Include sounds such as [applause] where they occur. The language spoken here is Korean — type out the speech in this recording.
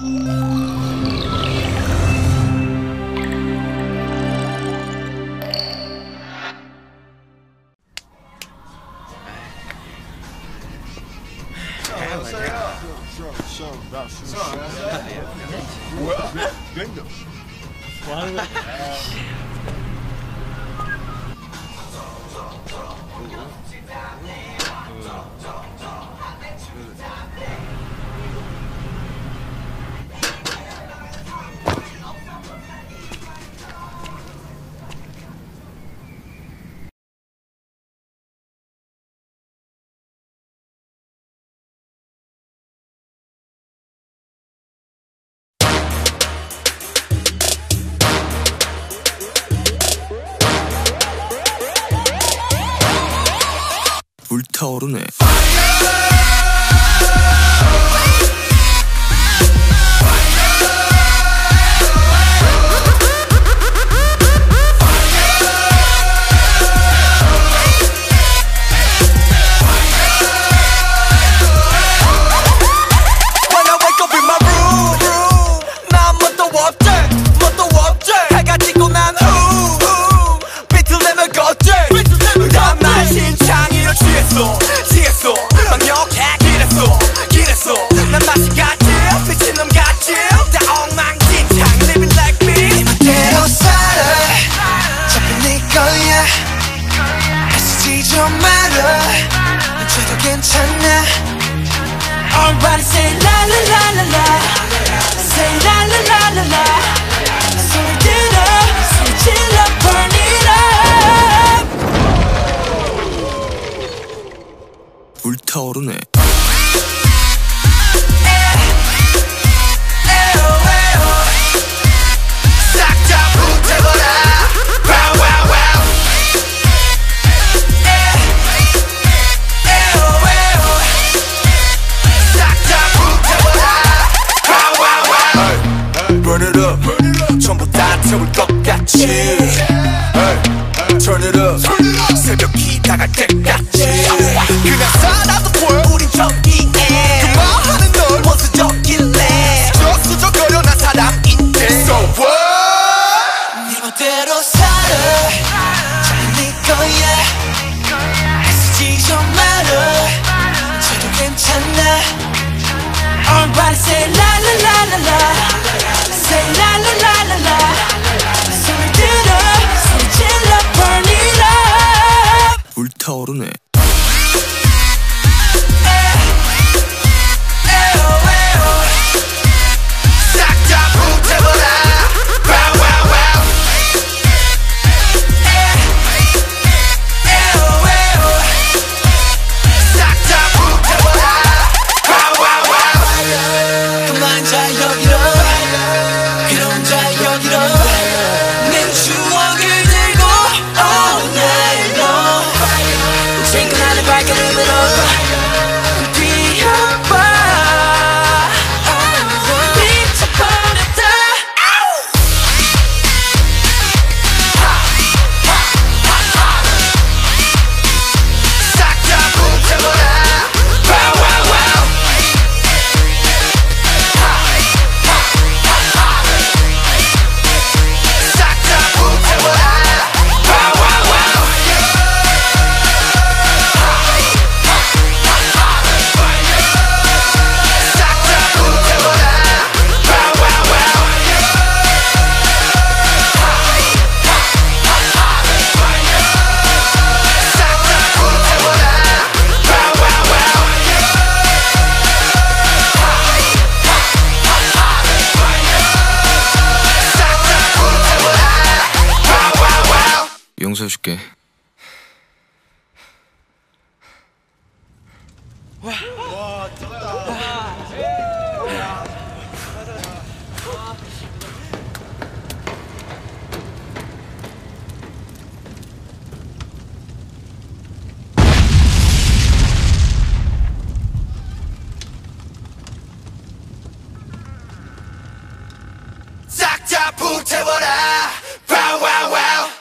Well, bingo. Why [laughs] would... 타오르네. 타오르네. 전부 다 태울 것 같이. hey, turn it up. 새벽 기다가 때까지 그냥 살아도 볼 우린 적기. 괜찮아. 괜찮아 Everybody say la la la la la 용서해줄게. 와, 와, 싹다 불태워라 와와와